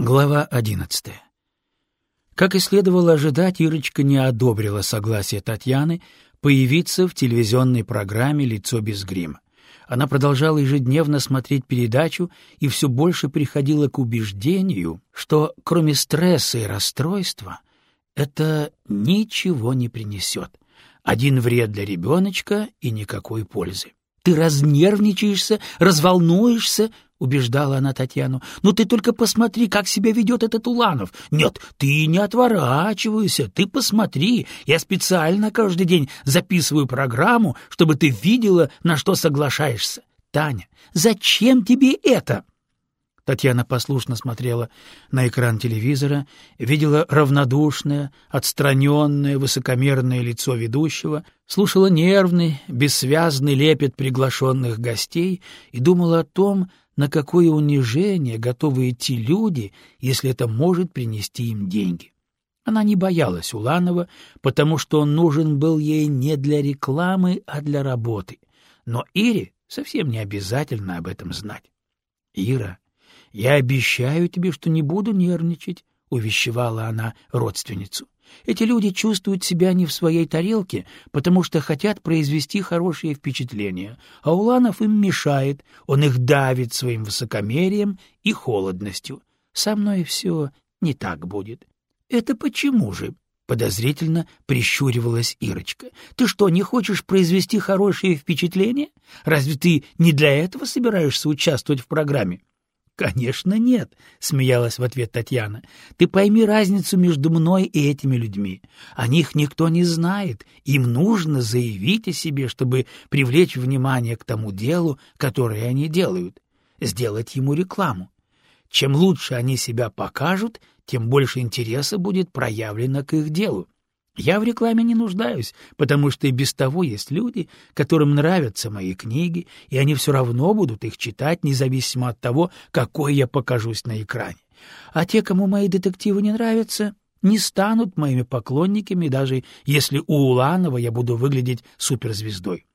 Глава одиннадцатая. Как и следовало ожидать, Ирочка не одобрила согласие Татьяны появиться в телевизионной программе «Лицо без грима». Она продолжала ежедневно смотреть передачу и все больше приходила к убеждению, что кроме стресса и расстройства это ничего не принесет. Один вред для ребеночка и никакой пользы. Ты разнервничаешься, разволнуешься, — убеждала она Татьяну. — Ну ты только посмотри, как себя ведет этот Уланов. Нет, ты не отворачивайся, ты посмотри. Я специально каждый день записываю программу, чтобы ты видела, на что соглашаешься. Таня, зачем тебе это? Татьяна послушно смотрела на экран телевизора, видела равнодушное, отстраненное, высокомерное лицо ведущего, слушала нервный, бессвязный лепет приглашенных гостей и думала о том, на какое унижение готовы идти люди, если это может принести им деньги. Она не боялась Уланова, потому что он нужен был ей не для рекламы, а для работы. Но Ире совсем не обязательно об этом знать. Ира «Я обещаю тебе, что не буду нервничать», — увещевала она родственницу. «Эти люди чувствуют себя не в своей тарелке, потому что хотят произвести хорошее впечатление, а Уланов им мешает, он их давит своим высокомерием и холодностью. Со мной все не так будет». «Это почему же?» — подозрительно прищуривалась Ирочка. «Ты что, не хочешь произвести хорошее впечатление? Разве ты не для этого собираешься участвовать в программе?» «Конечно нет», — смеялась в ответ Татьяна. «Ты пойми разницу между мной и этими людьми. О них никто не знает. Им нужно заявить о себе, чтобы привлечь внимание к тому делу, которое они делают, сделать ему рекламу. Чем лучше они себя покажут, тем больше интереса будет проявлено к их делу. Я в рекламе не нуждаюсь, потому что и без того есть люди, которым нравятся мои книги, и они все равно будут их читать, независимо от того, какой я покажусь на экране. А те, кому мои детективы не нравятся, не станут моими поклонниками, даже если у Уланова я буду выглядеть суперзвездой.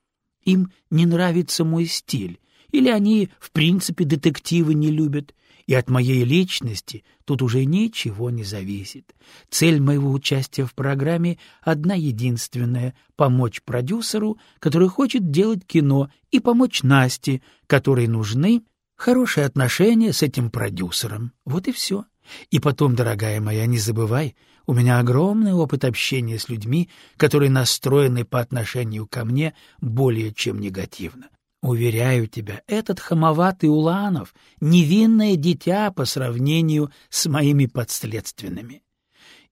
Им не нравится мой стиль, или они, в принципе, детективы не любят, и от моей личности тут уже ничего не зависит. Цель моего участия в программе одна единственная — помочь продюсеру, который хочет делать кино, и помочь Насте, которой нужны хорошие отношения с этим продюсером. Вот и все. И потом, дорогая моя, не забывай, у меня огромный опыт общения с людьми, которые настроены по отношению ко мне более чем негативно. Уверяю тебя, этот хамоватый Уланов — невинное дитя по сравнению с моими подследственными.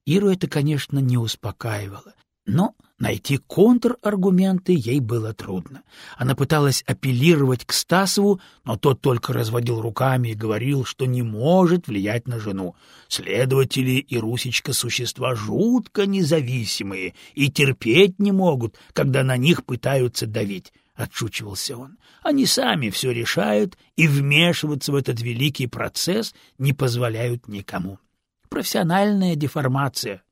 Иру это, конечно, не успокаивало, но найти контраргументы ей было трудно. Она пыталась апеллировать к Стасову, но тот только разводил руками и говорил, что не может влиять на жену. Следователи и Русечка — существа жутко независимые и терпеть не могут, когда на них пытаются давить. — отшучивался он. «Они сами все решают и вмешиваться в этот великий процесс не позволяют никому. Профессиональная деформация».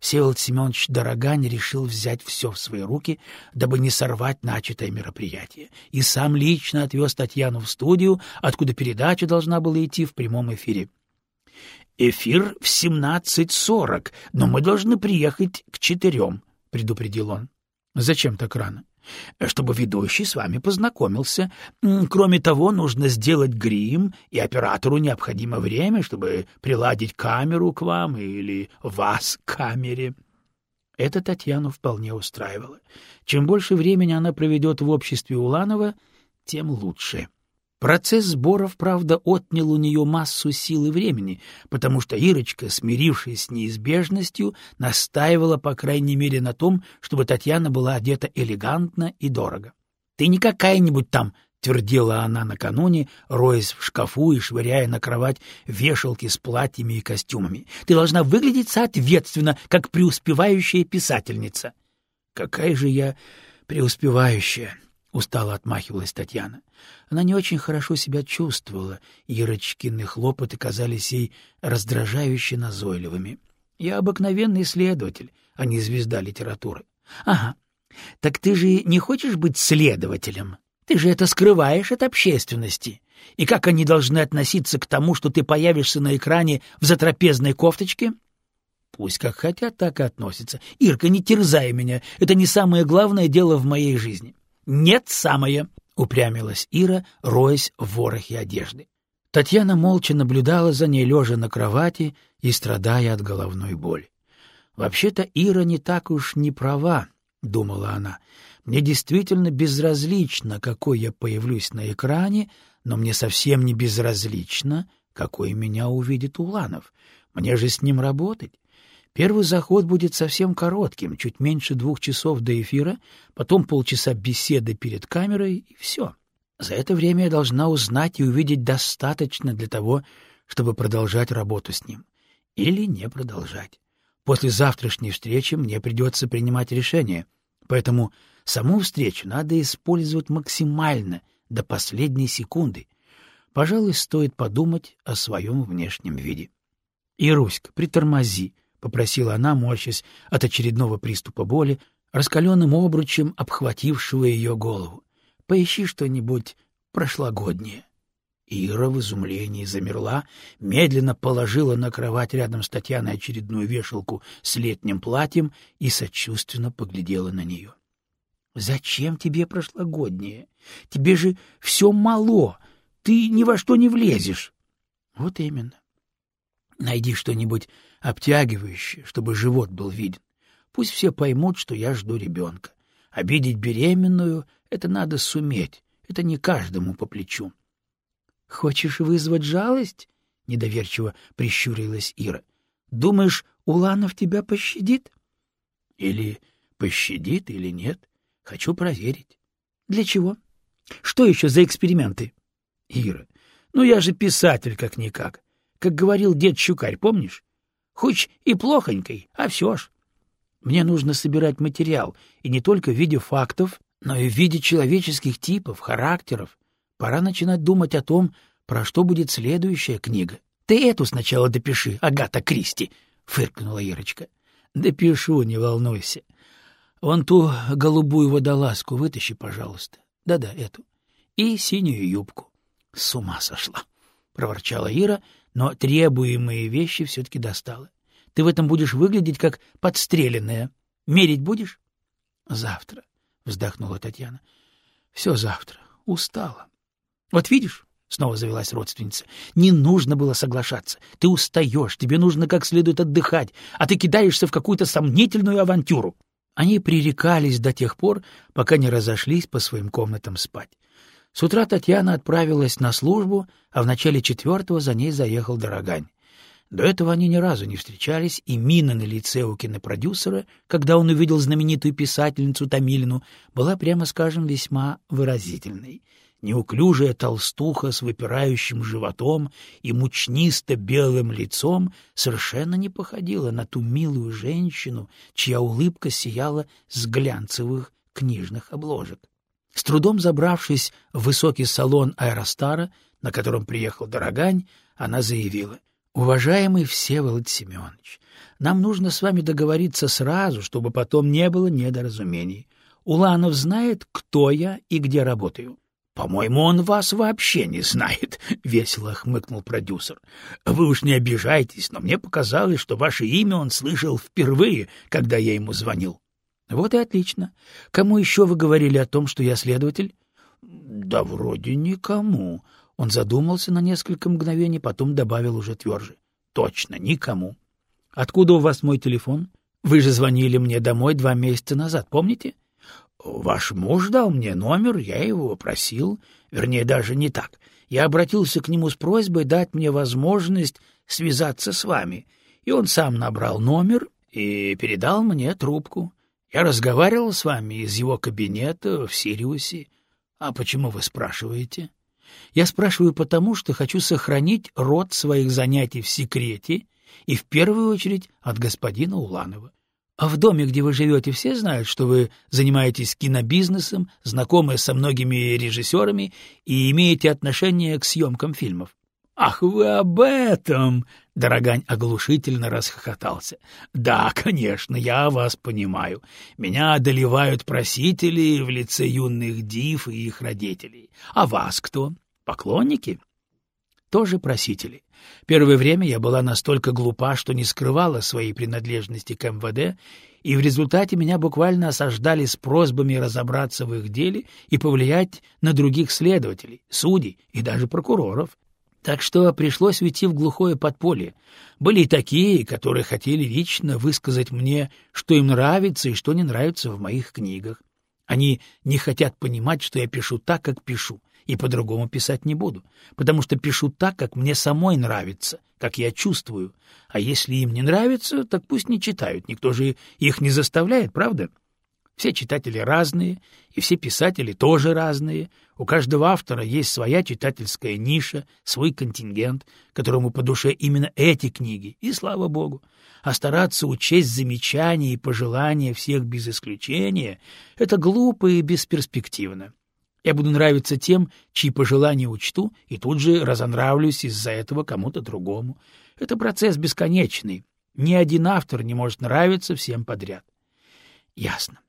Всеволод Семенович Дорогань решил взять все в свои руки, дабы не сорвать начатое мероприятие, и сам лично отвез Татьяну в студию, откуда передача должна была идти в прямом эфире. «Эфир в семнадцать сорок, но мы должны приехать к четырем», — предупредил он. «Зачем так рано?» Чтобы ведущий с вами познакомился. Кроме того, нужно сделать грим, и оператору необходимо время, чтобы приладить камеру к вам или вас к камере. Это Татьяну вполне устраивало. Чем больше времени она проведет в обществе Уланова, тем лучше. Процесс сборов, правда, отнял у нее массу сил и времени, потому что Ирочка, смирившись с неизбежностью, настаивала, по крайней мере, на том, чтобы Татьяна была одета элегантно и дорого. — Ты не какая-нибудь там, — твердила она накануне, роясь в шкафу и швыряя на кровать вешалки с платьями и костюмами. — Ты должна выглядеть соответственно, как преуспевающая писательница. — Какая же я преуспевающая! устало отмахивалась Татьяна. Она не очень хорошо себя чувствовала, и хлопоты казались ей раздражающе назойливыми. Я обыкновенный следователь, а не звезда литературы. — Ага. Так ты же не хочешь быть следователем? Ты же это скрываешь от общественности. И как они должны относиться к тому, что ты появишься на экране в затрапезной кофточке? Пусть как хотят, так и относятся. Ирка, не терзай меня, это не самое главное дело в моей жизни. Нет, самое, — упрямилась Ира, роясь в ворохе одежды. Татьяна молча наблюдала за ней, лежа на кровати и страдая от головной боли. «Вообще-то Ира не так уж не права», — думала она. «Мне действительно безразлично, какой я появлюсь на экране, но мне совсем не безразлично, какой меня увидит Уланов. Мне же с ним работать. Первый заход будет совсем коротким, чуть меньше двух часов до эфира, потом полчаса беседы перед камерой и все. За это время я должна узнать и увидеть достаточно для того, чтобы продолжать работу с ним. Или не продолжать. После завтрашней встречи мне придется принимать решение, поэтому саму встречу надо использовать максимально, до последней секунды. Пожалуй, стоит подумать о своем внешнем виде. — Ируська, притормози, попросила она, морщась от очередного приступа боли, раскаленным обручем обхватившего ее голову. — Поищи что-нибудь прошлогоднее. Ира в изумлении замерла, медленно положила на кровать рядом с Татьяной очередную вешалку с летним платьем и сочувственно поглядела на нее. — Зачем тебе прошлогоднее? Тебе же все мало, ты ни во что не влезешь. — Вот именно. Найди что-нибудь обтягивающее, чтобы живот был виден. Пусть все поймут, что я жду ребенка. Обидеть беременную — это надо суметь, это не каждому по плечу. — Хочешь вызвать жалость? — недоверчиво прищурилась Ира. — Думаешь, Уланов тебя пощадит? — Или пощадит, или нет. Хочу проверить. — Для чего? Что еще за эксперименты? — Ира, ну я же писатель как-никак. Как говорил дед Щукарь, помнишь? Хоть и плохонькой, а все ж. Мне нужно собирать материал, и не только в виде фактов, но и в виде человеческих типов, характеров. Пора начинать думать о том, про что будет следующая книга. — Ты эту сначала допиши, Агата Кристи, — фыркнула Ирочка. — Допишу, не волнуйся. Вон ту голубую водолазку вытащи, пожалуйста. Да-да, эту. И синюю юбку. С ума сошла, — проворчала Ира, но требуемые вещи все-таки достала. Ты в этом будешь выглядеть как подстреленная. Мерить будешь? — Завтра, — вздохнула Татьяна. — Все завтра. Устала. — Вот видишь, — снова завелась родственница, — не нужно было соглашаться. Ты устаешь, тебе нужно как следует отдыхать, а ты кидаешься в какую-то сомнительную авантюру. Они пререкались до тех пор, пока не разошлись по своим комнатам спать. С утра Татьяна отправилась на службу, а в начале четвертого за ней заехал Дорогань. До этого они ни разу не встречались, и мина на лице у кинопродюсера, когда он увидел знаменитую писательницу Томилину, была, прямо скажем, весьма выразительной. Неуклюжая толстуха с выпирающим животом и мучнисто-белым лицом совершенно не походила на ту милую женщину, чья улыбка сияла с глянцевых книжных обложек. С трудом забравшись в высокий салон аэростара, на котором приехал Дорогань, она заявила, «Уважаемый Всеволод Семенович, нам нужно с вами договориться сразу, чтобы потом не было недоразумений. Уланов знает, кто я и где работаю». «По-моему, он вас вообще не знает», — весело хмыкнул продюсер. «Вы уж не обижайтесь, но мне показалось, что ваше имя он слышал впервые, когда я ему звонил». Вот и отлично. Кому еще вы говорили о том, что я следователь? Да вроде никому. Он задумался на несколько мгновений, потом добавил уже тверже. Точно, никому. Откуда у вас мой телефон? Вы же звонили мне домой два месяца назад, помните? Ваш муж дал мне номер, я его просил. Вернее, даже не так. Я обратился к нему с просьбой дать мне возможность связаться с вами. И он сам набрал номер и передал мне трубку. Я разговаривал с вами из его кабинета в Сириусе. А почему вы спрашиваете? Я спрашиваю потому, что хочу сохранить род своих занятий в секрете и в первую очередь от господина Уланова. А в доме, где вы живете, все знают, что вы занимаетесь кинобизнесом, знакомы со многими режиссерами и имеете отношение к съемкам фильмов. «Ах, вы об этом!» — Дорогань оглушительно расхохотался. «Да, конечно, я вас понимаю. Меня одолевают просители в лице юных див и их родителей. А вас кто? Поклонники? Тоже просители. Первое время я была настолько глупа, что не скрывала своей принадлежности к МВД, и в результате меня буквально осаждали с просьбами разобраться в их деле и повлиять на других следователей, судей и даже прокуроров. Так что пришлось уйти в глухое подполье. Были и такие, которые хотели лично высказать мне, что им нравится и что не нравится в моих книгах. Они не хотят понимать, что я пишу так, как пишу, и по-другому писать не буду, потому что пишу так, как мне самой нравится, как я чувствую. А если им не нравится, так пусть не читают, никто же их не заставляет, правда? — все читатели разные, и все писатели тоже разные. У каждого автора есть своя читательская ниша, свой контингент, которому по душе именно эти книги, и слава богу. А стараться учесть замечания и пожелания всех без исключения — это глупо и бесперспективно. Я буду нравиться тем, чьи пожелания учту, и тут же разонравлюсь из-за этого кому-то другому. Это процесс бесконечный. Ни один автор не может нравиться всем подряд. Ясно.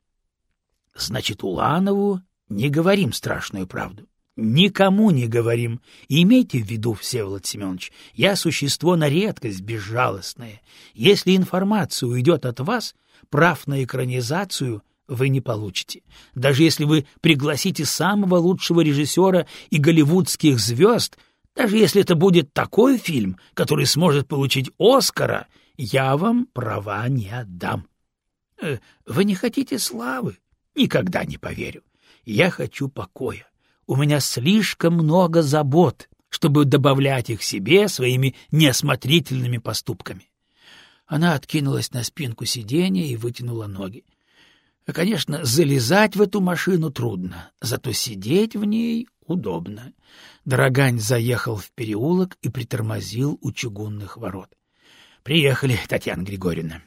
Значит, Уланову не говорим страшную правду. Никому не говорим. Имейте в виду, Всеволод Семенович, я существо на редкость безжалостное. Если информация уйдет от вас, прав на экранизацию вы не получите. Даже если вы пригласите самого лучшего режиссера и голливудских звезд, даже если это будет такой фильм, который сможет получить Оскара, я вам права не отдам. Э, вы не хотите славы, Никогда не поверю. Я хочу покоя. У меня слишком много забот, чтобы добавлять их себе своими неосмотрительными поступками. Она откинулась на спинку сиденья и вытянула ноги. Конечно, залезать в эту машину трудно, зато сидеть в ней удобно. Дорогань заехал в переулок и притормозил у чугунных ворот. — Приехали, Татьяна Григорьевна.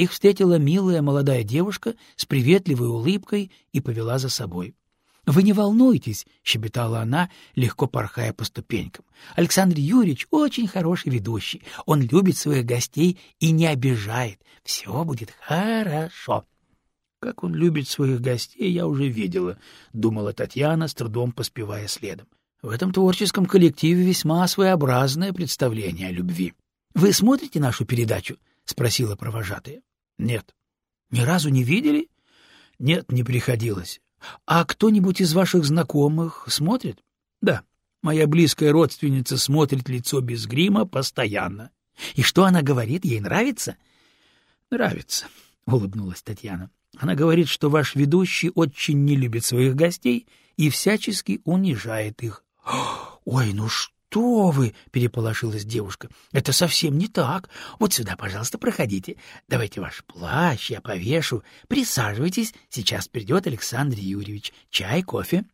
Их встретила милая молодая девушка с приветливой улыбкой и повела за собой. — Вы не волнуйтесь, — щебетала она, легко порхая по ступенькам. — Александр Юрьевич очень хороший ведущий. Он любит своих гостей и не обижает. Все будет хорошо. — Как он любит своих гостей, я уже видела, — думала Татьяна, с трудом поспевая следом. В этом творческом коллективе весьма своеобразное представление о любви. — Вы смотрите нашу передачу? — спросила провожатая. — Нет. — Ни разу не видели? — Нет, не приходилось. — А кто-нибудь из ваших знакомых смотрит? — Да. Моя близкая родственница смотрит лицо без грима постоянно. — И что она говорит? Ей нравится? — Нравится, — улыбнулась Татьяна. Она говорит, что ваш ведущий очень не любит своих гостей и всячески унижает их. — Ой, ну что? Что вы!» — переполошилась девушка. «Это совсем не так. Вот сюда, пожалуйста, проходите. Давайте ваш плащ, я повешу. Присаживайтесь, сейчас придет Александр Юрьевич. Чай, кофе?»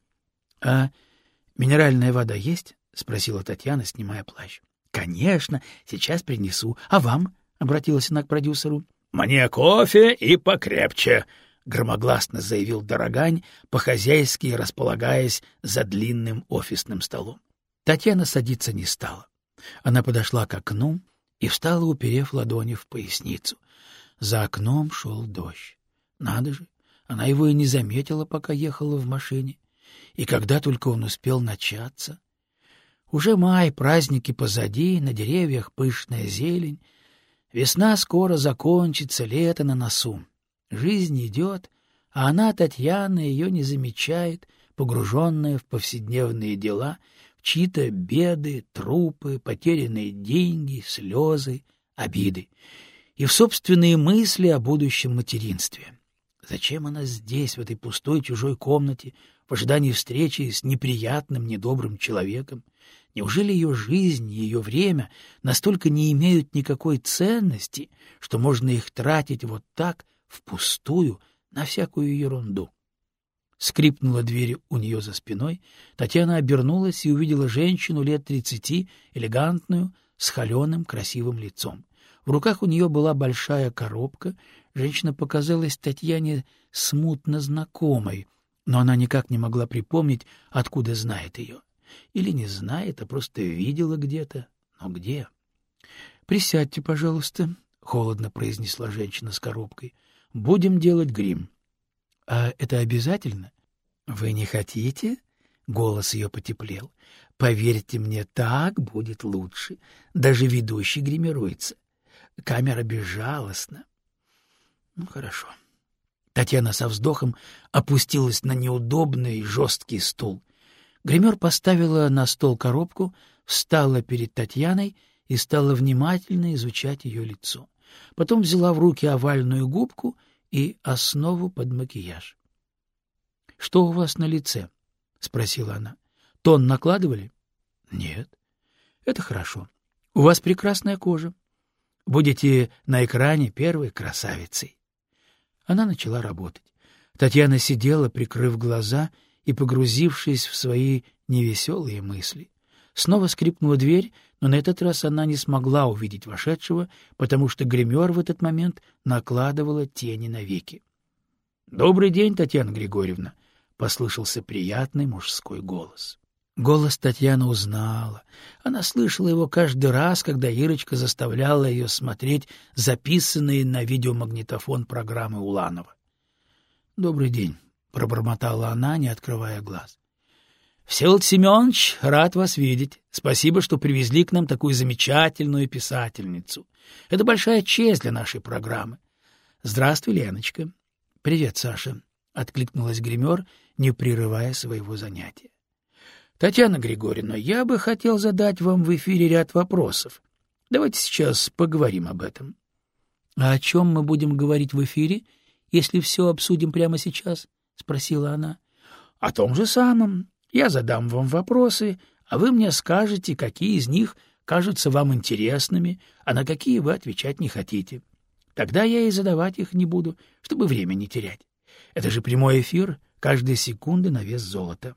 «А минеральная вода есть?» — спросила Татьяна, снимая плащ. «Конечно, сейчас принесу. А вам?» — обратилась она к продюсеру. «Мне кофе и покрепче», — громогласно заявил Дорогань, по-хозяйски располагаясь за длинным офисным столом. Татьяна садиться не стала. Она подошла к окну и встала, уперев ладони в поясницу. За окном шел дождь. Надо же, она его и не заметила, пока ехала в машине. И когда только он успел начаться... Уже май, праздники позади, на деревьях пышная зелень. Весна скоро закончится, лето на носу. Жизнь идет, а она, Татьяна, ее не замечает, погруженная в повседневные дела — чьи-то беды, трупы, потерянные деньги, слезы, обиды и в собственные мысли о будущем материнстве. Зачем она здесь, в этой пустой чужой комнате, в ожидании встречи с неприятным, недобрым человеком? Неужели ее жизнь, ее время настолько не имеют никакой ценности, что можно их тратить вот так, впустую, на всякую ерунду? Скрипнула дверь у нее за спиной. Татьяна обернулась и увидела женщину лет тридцати, элегантную, с холеным красивым лицом. В руках у нее была большая коробка. Женщина показалась Татьяне смутно знакомой, но она никак не могла припомнить, откуда знает ее. Или не знает, а просто видела где-то. Но где? — Присядьте, пожалуйста, — холодно произнесла женщина с коробкой. — Будем делать грим. — А это обязательно? — Вы не хотите? Голос ее потеплел. Поверьте мне, так будет лучше. Даже ведущий гримируется. Камера безжалостна. Ну, хорошо. Татьяна со вздохом опустилась на неудобный жесткий стул. Гример поставила на стол коробку, встала перед Татьяной и стала внимательно изучать ее лицо. Потом взяла в руки овальную губку и основу под макияж. — Что у вас на лице? — спросила она. — Тон накладывали? — Нет. — Это хорошо. У вас прекрасная кожа. Будете на экране первой красавицей. Она начала работать. Татьяна сидела, прикрыв глаза и погрузившись в свои невеселые мысли. Снова скрипнула дверь, но на этот раз она не смогла увидеть вошедшего, потому что гример в этот момент накладывала тени на веки. — Добрый день, Татьяна Григорьевна! — послышался приятный мужской голос. Голос Татьяна узнала. Она слышала его каждый раз, когда Ирочка заставляла ее смотреть записанные на видеомагнитофон программы Уланова. — Добрый день, — пробормотала она, не открывая глаз. — Всеволод Семенович, рад вас видеть. Спасибо, что привезли к нам такую замечательную писательницу. Это большая честь для нашей программы. — Здравствуй, Леночка. — Привет, Саша, — откликнулась гример, не прерывая своего занятия. — Татьяна Григорьевна, я бы хотел задать вам в эфире ряд вопросов. Давайте сейчас поговорим об этом. — А о чем мы будем говорить в эфире, если все обсудим прямо сейчас? — спросила она. — О том же самом. Я задам вам вопросы, а вы мне скажете, какие из них кажутся вам интересными, а на какие вы отвечать не хотите. Тогда я и задавать их не буду, чтобы время не терять. Это же прямой эфир, каждая секунда на вес золота.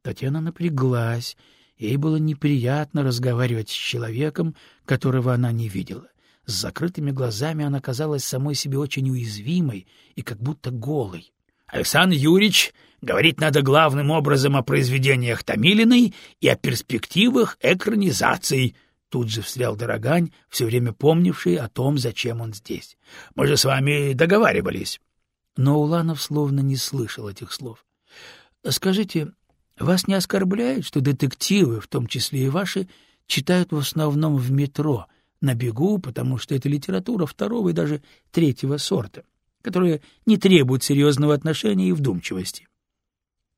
Татьяна напряглась. Ей было неприятно разговаривать с человеком, которого она не видела. С закрытыми глазами она казалась самой себе очень уязвимой и как будто голой. — Александр Юрьевич говорит надо главным образом о произведениях Томилиной и о перспективах экранизаций, — тут же встрял Дорогань, все время помнивший о том, зачем он здесь. — Мы же с вами договаривались. Но Уланов словно не слышал этих слов. — Скажите, вас не оскорбляет, что детективы, в том числе и ваши, читают в основном в метро, на бегу, потому что это литература второго и даже третьего сорта, которая не требует серьезного отношения и вдумчивости?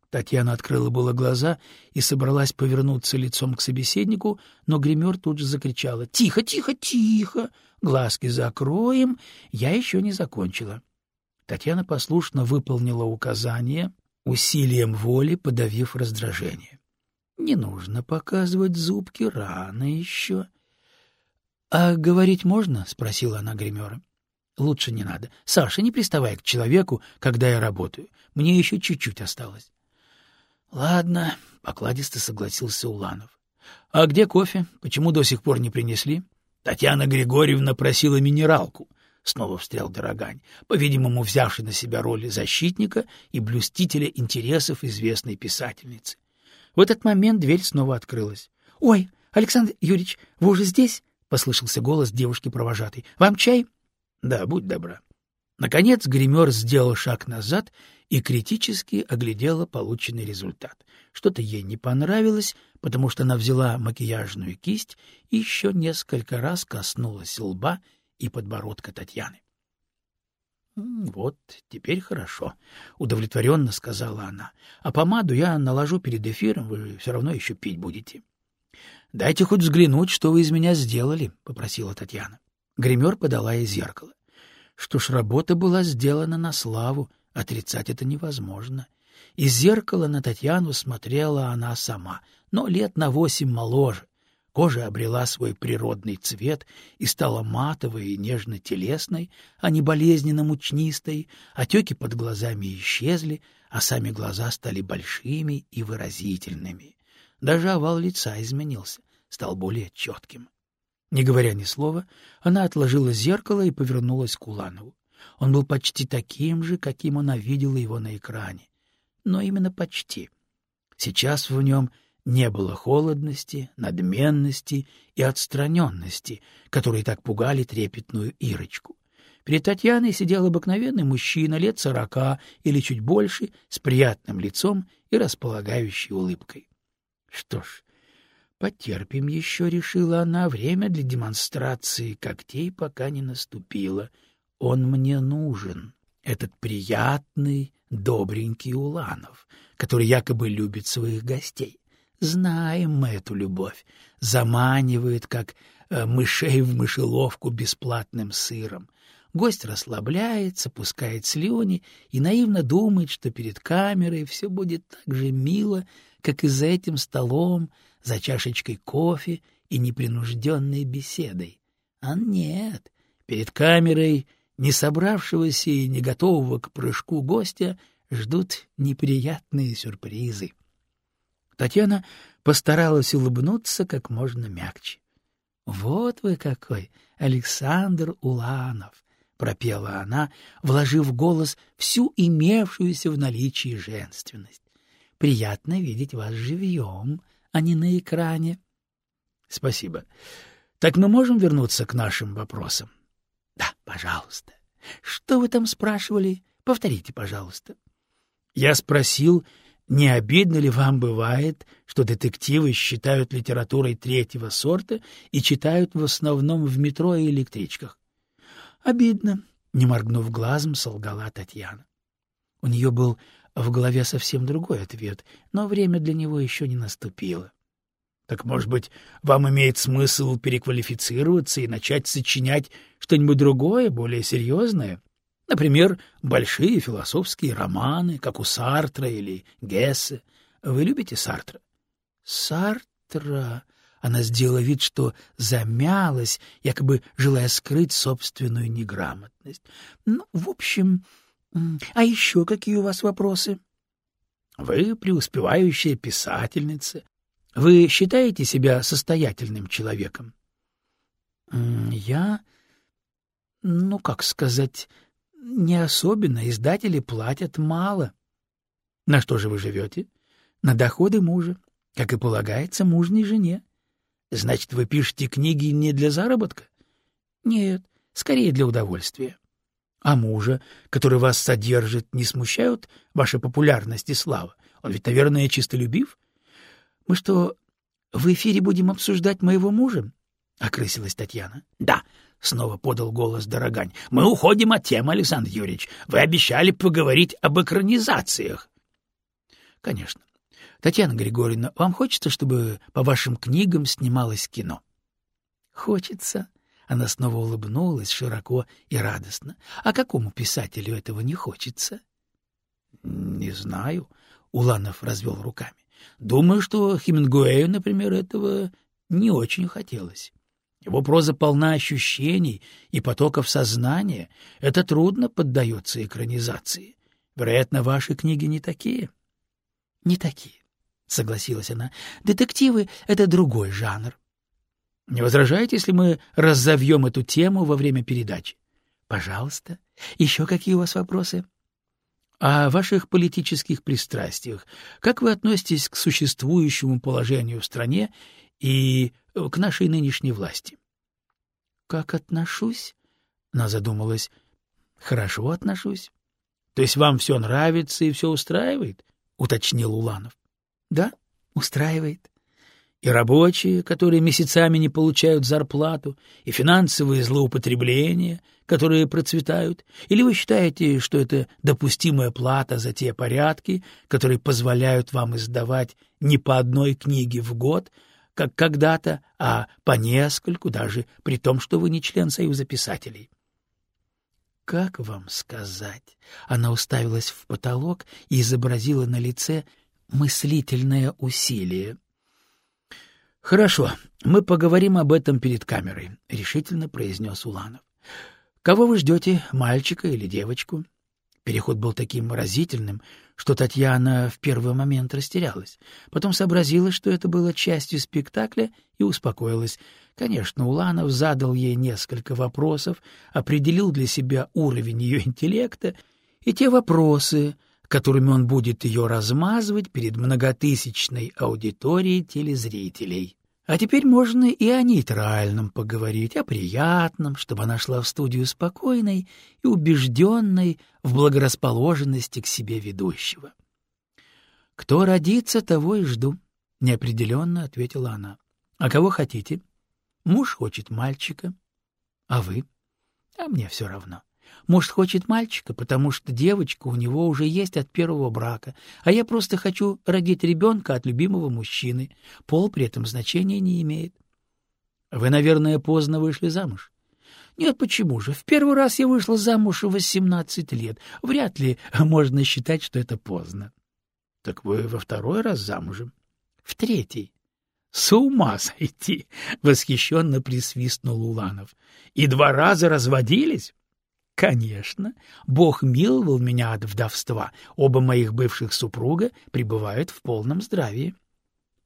Татьяна открыла было глаза и собралась повернуться лицом к собеседнику, но гример тут же закричала «Тихо, тихо, тихо! Глазки закроем! Я еще не закончила!» Татьяна послушно выполнила указание — усилием воли подавив раздражение. Не нужно показывать зубки, рано еще. — А говорить можно? — спросила она гримера. — Лучше не надо. Саша, не приставай к человеку, когда я работаю. Мне еще чуть-чуть осталось. — Ладно, — покладисто согласился Уланов. — А где кофе? Почему до сих пор не принесли? Татьяна Григорьевна просила минералку. — снова встрял Дорогань, по-видимому, взявший на себя роль защитника и блюстителя интересов известной писательницы. В этот момент дверь снова открылась. — Ой, Александр Юрьевич, вы уже здесь? — послышался голос девушки-провожатой. — Вам чай? — Да, будь добра. Наконец гример сделал шаг назад и критически оглядела полученный результат. Что-то ей не понравилось, потому что она взяла макияжную кисть и еще несколько раз коснулась лба и подбородка Татьяны. — Вот, теперь хорошо, — удовлетворенно сказала она. — А помаду я наложу перед эфиром, вы все равно еще пить будете. — Дайте хоть взглянуть, что вы из меня сделали, — попросила Татьяна. Гример подала ей зеркало. Что ж, работа была сделана на славу, отрицать это невозможно. Из зеркала на Татьяну смотрела она сама, но лет на восемь моложе, Кожа обрела свой природный цвет и стала матовой и нежно-телесной, а не болезненно-мучнистой, отеки под глазами исчезли, а сами глаза стали большими и выразительными. Даже овал лица изменился, стал более четким. Не говоря ни слова, она отложила зеркало и повернулась к Уланову. Он был почти таким же, каким она видела его на экране. Но именно почти. Сейчас в нем — не было холодности, надменности и отстраненности, которые так пугали трепетную Ирочку. Перед Татьяной сидел обыкновенный мужчина лет сорока или чуть больше, с приятным лицом и располагающей улыбкой. Что ж, потерпим еще, — решила она, — время для демонстрации когтей пока не наступило. Он мне нужен, этот приятный, добренький Уланов, который якобы любит своих гостей. Знаем мы эту любовь, заманивает, как э, мышей в мышеловку бесплатным сыром. Гость расслабляется, пускает слюни и наивно думает, что перед камерой все будет так же мило, как и за этим столом, за чашечкой кофе и непринужденной беседой. А нет, перед камерой не собравшегося и не готового к прыжку гостя ждут неприятные сюрпризы. Татьяна постаралась улыбнуться как можно мягче. — Вот вы какой, Александр Уланов! — пропела она, вложив в голос всю имевшуюся в наличии женственность. — Приятно видеть вас живьем, а не на экране. — Спасибо. Так мы можем вернуться к нашим вопросам? — Да, пожалуйста. Что вы там спрашивали? Повторите, пожалуйста. Я спросил, не обидно ли вам бывает, что детективы считают литературой третьего сорта и читают в основном в метро и электричках? — Обидно, — не моргнув глазом, солгала Татьяна. У нее был в голове совсем другой ответ, но время для него еще не наступило. — Так, может быть, вам имеет смысл переквалифицироваться и начать сочинять что-нибудь другое, более серьезное? Например, большие философские романы, как у Сартра или Гессе. Вы любите Сартра? Сартра... Она сделала вид, что замялась, якобы желая скрыть собственную неграмотность. Ну, в общем... А еще какие у вас вопросы? Вы преуспевающая писательница. Вы считаете себя состоятельным человеком? Я... Ну, как сказать не особенно, издатели платят мало. На что же вы живете? На доходы мужа, как и полагается мужней жене. Значит, вы пишете книги не для заработка? Нет, скорее для удовольствия. А мужа, который вас содержит, не смущают ваша популярность и слава? Он ведь, наверное, чистолюбив? Мы что, в эфире будем обсуждать моего мужа? — окрысилась Татьяна. — Да, — снова подал голос Дорогань. — Мы уходим от темы, Александр Юрьевич. Вы обещали поговорить об экранизациях. — Конечно. Татьяна Григорьевна, вам хочется, чтобы по вашим книгам снималось кино? — Хочется. Она снова улыбнулась широко и радостно. — А какому писателю этого не хочется? — Не знаю. Уланов развел руками. Думаю, что Хемингуэю, например, этого не очень хотелось. Его проза полна ощущений и потоков сознания. Это трудно поддается экранизации. Вероятно, ваши книги не такие. — Не такие, — согласилась она. — Детективы — это другой жанр. — Не возражаете, если мы разовьем эту тему во время передачи? — Пожалуйста. Еще какие у вас вопросы? — О ваших политических пристрастиях. Как вы относитесь к существующему положению в стране и э, к нашей нынешней власти. — Как отношусь? — она задумалась. — Хорошо отношусь. — То есть вам все нравится и все устраивает? — уточнил Уланов. — Да, устраивает. И рабочие, которые месяцами не получают зарплату, и финансовые злоупотребления, которые процветают? Или вы считаете, что это допустимая плата за те порядки, которые позволяют вам издавать не по одной книге в год, как когда-то, а по нескольку, даже при том, что вы не член Союза писателей. Как вам сказать? Она уставилась в потолок и изобразила на лице мыслительное усилие. Хорошо, мы поговорим об этом перед камерой, решительно произнес Уланов. Кого вы ждете, мальчика или девочку? Переход был таким выразительным, что Татьяна в первый момент растерялась. Потом сообразила, что это было частью спектакля, и успокоилась. Конечно, Уланов задал ей несколько вопросов, определил для себя уровень ее интеллекта, и те вопросы, которыми он будет ее размазывать перед многотысячной аудиторией телезрителей. А теперь можно и о нейтральном поговорить, о приятном, чтобы она шла в студию спокойной и убежденной в благорасположенности к себе ведущего. «Кто родится, того и жду», — неопределенно ответила она. «А кого хотите? Муж хочет мальчика. А вы? А мне все равно. Муж хочет мальчика, потому что девочка у него уже есть от первого брака, а я просто хочу родить ребенка от любимого мужчины. Пол при этом значения не имеет. Вы, наверное, поздно вышли замуж. Нет, почему же? В первый раз я вышла замуж в восемнадцать лет. Вряд ли можно считать, что это поздно. Так вы во второй раз замужем? В третий. С ума сойти! — восхищенно присвистнул Уланов. — И два раза разводились? Конечно, Бог миловал меня от вдовства. Оба моих бывших супруга пребывают в полном здравии.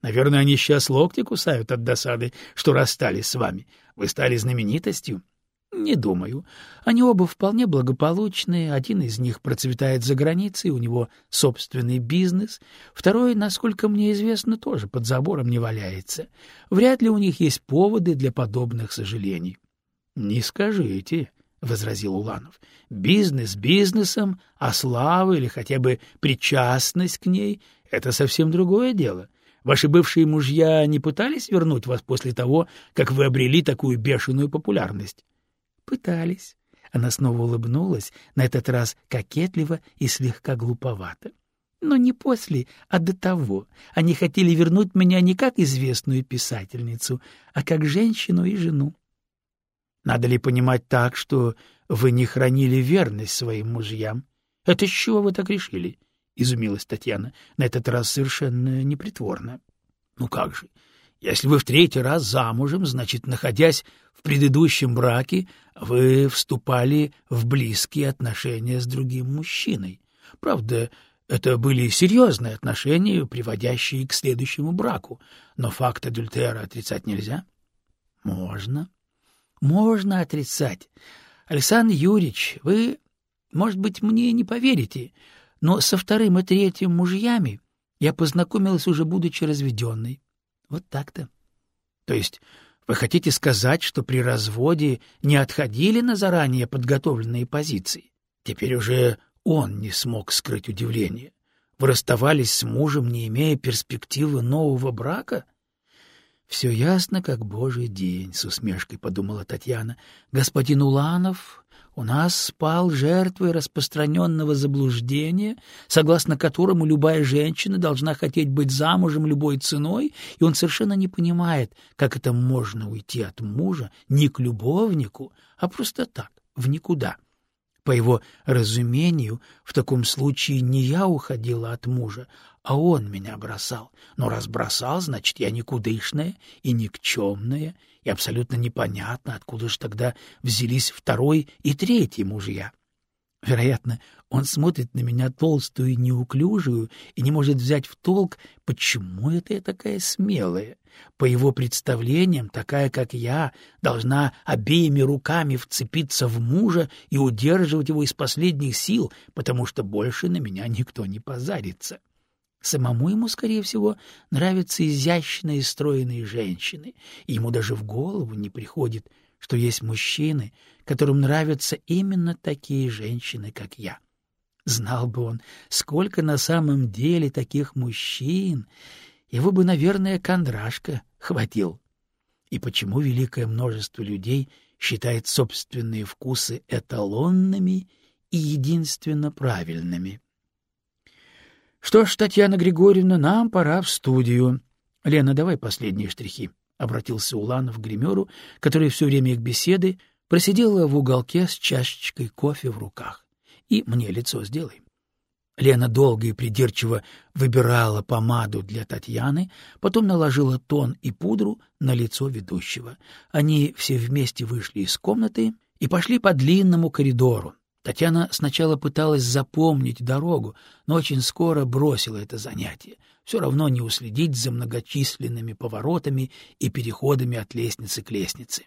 Наверное, они сейчас локти кусают от досады, что расстались с вами. Вы стали знаменитостью. Не думаю. Они оба вполне благополучные. Один из них процветает за границей, у него собственный бизнес. Второй, насколько мне известно, тоже под забором не валяется. Вряд ли у них есть поводы для подобных сожалений. — Не скажите, — возразил Уланов. — Бизнес бизнесом, а слава или хотя бы причастность к ней — это совсем другое дело. Ваши бывшие мужья не пытались вернуть вас после того, как вы обрели такую бешеную популярность? — Пытались. Она снова улыбнулась, на этот раз кокетливо и слегка глуповато. Но не после, а до того. Они хотели вернуть меня не как известную писательницу, а как женщину и жену. Надо ли понимать так, что вы не хранили верность своим мужьям? Это с чего вы так решили? — изумилась Татьяна, на этот раз совершенно непритворно. — Ну как же, если вы в третий раз замужем, значит, находясь в предыдущем браке, вы вступали в близкие отношения с другим мужчиной. Правда, это были серьезные отношения, приводящие к следующему браку, но факт адюльтера отрицать нельзя. — Можно, можно отрицать. Александр Юрьевич, вы, может быть, мне не поверите, но со вторым и третьим мужьями я познакомилась уже будучи разведенной. Вот так-то. То есть вы хотите сказать, что при разводе не отходили на заранее подготовленные позиции? Теперь уже он не смог скрыть удивление. Вы расставались с мужем, не имея перспективы нового брака? — все ясно, как божий день, — с усмешкой подумала Татьяна. Господин Уланов у нас спал жертвой распространенного заблуждения, согласно которому любая женщина должна хотеть быть замужем любой ценой, и он совершенно не понимает, как это можно уйти от мужа не к любовнику, а просто так, в никуда. — по его разумению, в таком случае не я уходила от мужа, а он меня бросал. Но раз бросал, значит, я никудышная и никчемная, и абсолютно непонятно, откуда же тогда взялись второй и третий мужья. Вероятно, он смотрит на меня толстую и неуклюжую и не может взять в толк, почему это я такая смелая. По его представлениям, такая, как я, должна обеими руками вцепиться в мужа и удерживать его из последних сил, потому что больше на меня никто не позарится. Самому ему, скорее всего, нравятся изящные стройные женщины, и ему даже в голову не приходит, что есть мужчины, которым нравятся именно такие женщины, как я. Знал бы он, сколько на самом деле таких мужчин, его бы, наверное, кондрашка хватил. И почему великое множество людей считает собственные вкусы эталонными и единственно правильными? Что ж, Татьяна Григорьевна, нам пора в студию. Лена, давай последние штрихи, — обратился Уланов к гримеру, который все время их беседы просидела в уголке с чашечкой кофе в руках. И мне лицо сделай. Лена долго и придирчиво выбирала помаду для Татьяны, потом наложила тон и пудру на лицо ведущего. Они все вместе вышли из комнаты и пошли по длинному коридору. Татьяна сначала пыталась запомнить дорогу, но очень скоро бросила это занятие. Все равно не уследить за многочисленными поворотами и переходами от лестницы к лестнице.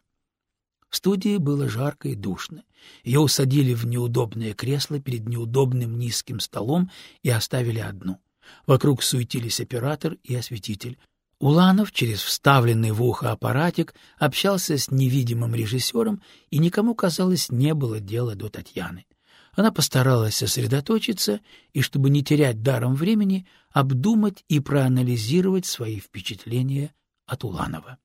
В студии было жарко и душно. Ее усадили в неудобное кресло перед неудобным низким столом и оставили одну. Вокруг суетились оператор и осветитель. Уланов через вставленный в ухо аппаратик общался с невидимым режиссером, и никому, казалось, не было дела до Татьяны. Она постаралась сосредоточиться и, чтобы не терять даром времени, обдумать и проанализировать свои впечатления от Уланова.